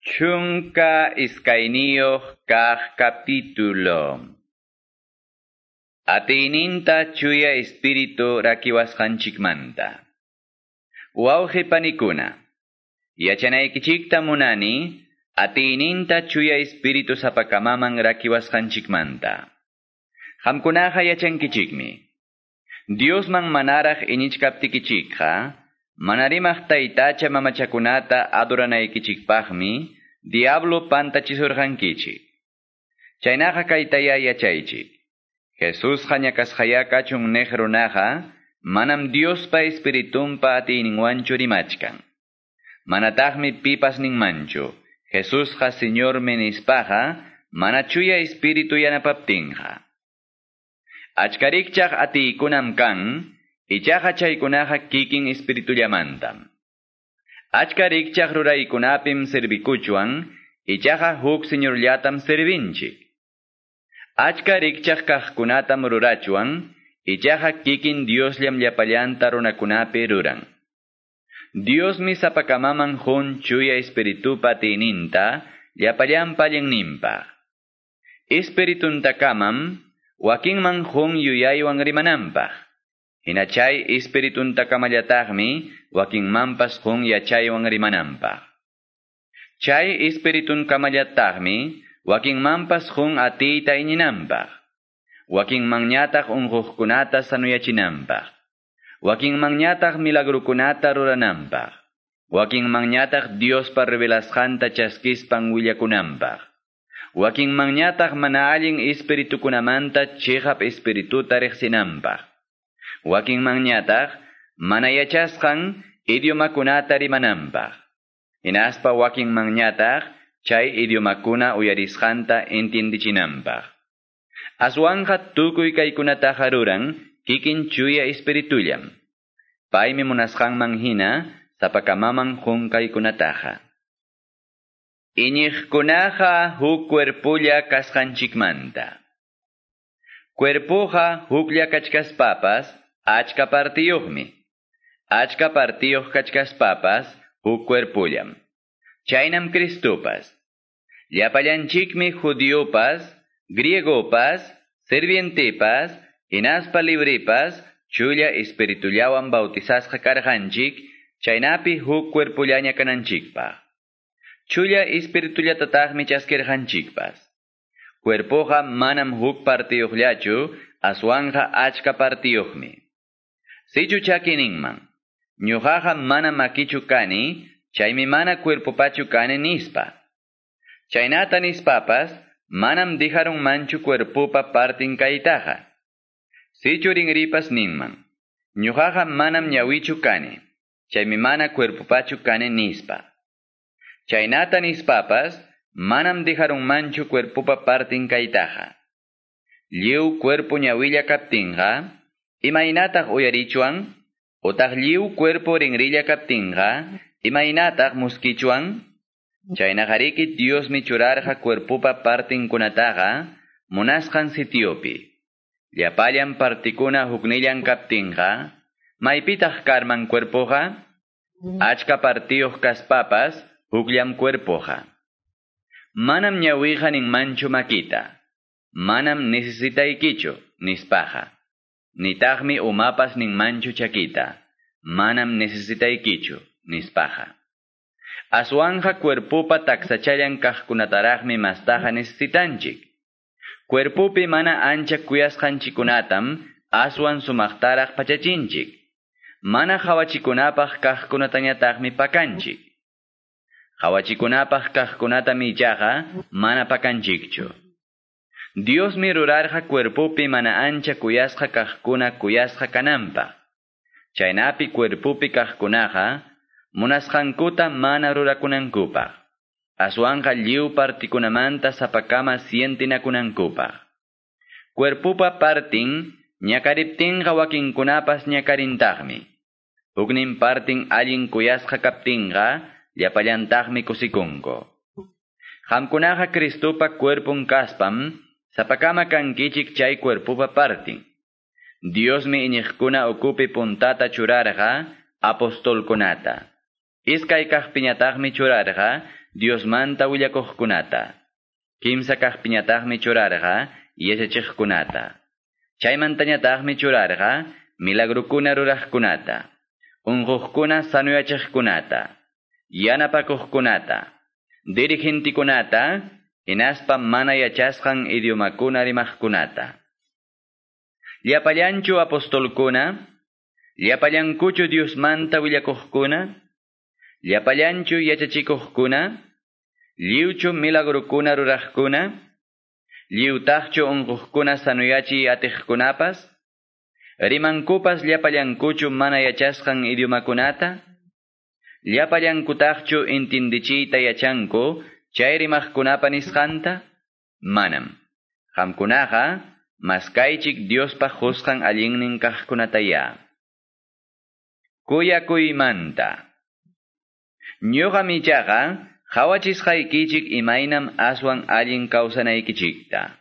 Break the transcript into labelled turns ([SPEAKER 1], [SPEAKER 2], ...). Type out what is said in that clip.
[SPEAKER 1] Chunka iskainio kah capítulo. Atininta chuya espíritu rakiwasqanchikmanta. Wauji panikuna. Yachanaykichikta munani, atininta chuya espíritu sapakamaman rakiwasqanchikmanta. Hamkunaja yachankichikmi. Dios man manaraj inichkaptikichikha, Manarimah taytacha mamachakunata adoranaykichikpaqmi, diablo pantachisurqankichik. Chaynaqa kaytaya yachaychik. Jesús hañakasqayakachun nehrunaqa, manam Diospa espiritumpa atininwanchu rimachkan. Manataqmi pipas ninmanchu, Jesús ha Señor menispaja, manachuya espiritu yanapaptinja. Achkarikchaq atikunam kan, Ichaqa chaykunaqa kikin espiritullamantam. Achka rikchaq ruraykunapim servikuchuan, ichaqa huk señorllatam servinchik. Achka rikchaq kaqkunatam rurachuan, ichaqa kikin Diosllam llapallanta runakunapi ruran. Diosmi sapakamaman hun chuya espiritupa tininta, llapallampa llennimpaq. Espirituntakamam, wakinman hun yuyaywan rimanampaq. Hinachay espiritun takamallataqmi wakinmanpas qun yachaywan rimananpaq. Chay espiritun kamallataqmi wakinmanpas qun atiyta iñinanpaq. Wakinmanñataq unquqkunata sanuyachinanpaq. Wakinmanñataq milagrukunata rurananpaq. Wakinmanñataq Diospa revelasqanta chaskispan willakunanpaq. Wakinmanñataq mana allin espiritukunamanta chihap espirituta riqsinanpaq wakinmanñataq mana yachasqan idiomakunata rimananpaq. Hinaspa wakinmanñataq chay idiomakuna uyarisqanta entiendichinanpaq. Aswanja tukuy kaykunataqa ruran kikin chuya espiritullam. Paymi munasqanman hina sapakamaman hunkaykunataqa. Iñiqkunaqa huk cuerpulla kasqanchikmanta. Cuerpuja huklla kachkaspapas, achka partiyuqmi. Achka partiyuq kachkaspapas, huk cuerpullam. Chaynam Cristupas. Llapallanchikmi judiopas, griegopas, servientepas, inaspa libripas, chulla espiritullawan bautizasqa karqanchik, chaynapi huk cuerpullaña kananchikpaq. Chulla espiritullatataqmi chaskirqanchikpas. Cuerpoja manam huk partiyuqllachu, aswanja achka partiyuqmi. Sichu chakininman. Ñuqaqa mana makichu kani, chaymi mana cuerpopachu kani nispa. Chaynata nispapas, manam dijarun manchu cuerpopa partin kaytaqa. Sichu rinripas ninman. Ñuqaqa manam ñawichu kani, chaymi mana cuerpopachu kani nispa. Chaynata nispapas, manam dejaron manchu cuerpopa partin kaytaqa. Lliw cuerpo ñawilla kaptinqa, imaynataq uyarichuan, utaq lliw cuerpo rinrilla kaptinqa, imaynataq muskichuan, chaynaqariki Dios mi churarqa cuerpopa partinkunataqa, munasqan sitiopi. Llapallan partikuna huknillan kaptinqa, maypitaq karman cuerpoqa, achka partiyuq kaspapas, hukllam cuerpoqa. Manam ñawiqa manchu makita. Manam necesitaykichu nispaja. Nitaqmi umapas manchu chakita. Manam necesitaykichu nispaja. Aswanja cuerpupa taksachallan kaqkunataraqmi mastaja necesitanchik. Cuerpupi mana ancha kuyasqanchikunatam aswan sumaqtaraq pachachinchik. Mana hawachikunapaq kaqkunatañataqmi pakanchik. Hawachikunapaq kaqkunata michaqa mana pakanchikchu. Dios mi rurarqa cuerpupi mana ancha kuyasqa kaqkuna kuyasqa kananpaq. Chaynapi cuerpupi kaqkunaqa munasqankuta mana rurakunankupaq. Aswanqa lliw partikunamanta sapakama sientinakunankupaq. Cuerpupa partin ñakariptinqa wakinkunapas ñakarintaqmi. Huknin partin allin kuyasqa kaptinqa llapallantaqmi kusikunku. Qamkunaqa Cristupa cuerpun kaspam, sapakama kankichik chay cuerpupa partin. Diosmi iñiqkuna ukupi puntata churarqa apostolkunata. Iskay kaqpiñataqmi churarqa Dios manta willakuqkunata. Kimsa kaq piñataqmi churarqa yachachiqkunata. Chaymantañataqmi churarqa milagrukuna ruraqkunata. Unquqkuna sanuyachiqkunata. Yanapakuqkunata. Dirigentikunata hinaspa mana yachasqan idiomakuna rimaqkunata. Llapallanchu apostolkuna, llapallankuchu Diosmanta willakuqkuna, llapallanchu yachachikuqkuna, lliwchu milagrukuna ruraqkuna, lliwtaqchu unquqkuna sanuyachi atiqkunapas, rimankupas llapallankuchu mana yachasqan idiomakunata, llapallankutaqchu intindichiyta yachanku chay rimaqkunapa nisqanta, manam. Qamkunaqa maskaychik Diospaq husqan allinnin kaqkunataya. Kuyakuymanta. Ñuqa michaqa hawachisqaykichik imaynam aswan allin kawsanaykichikta.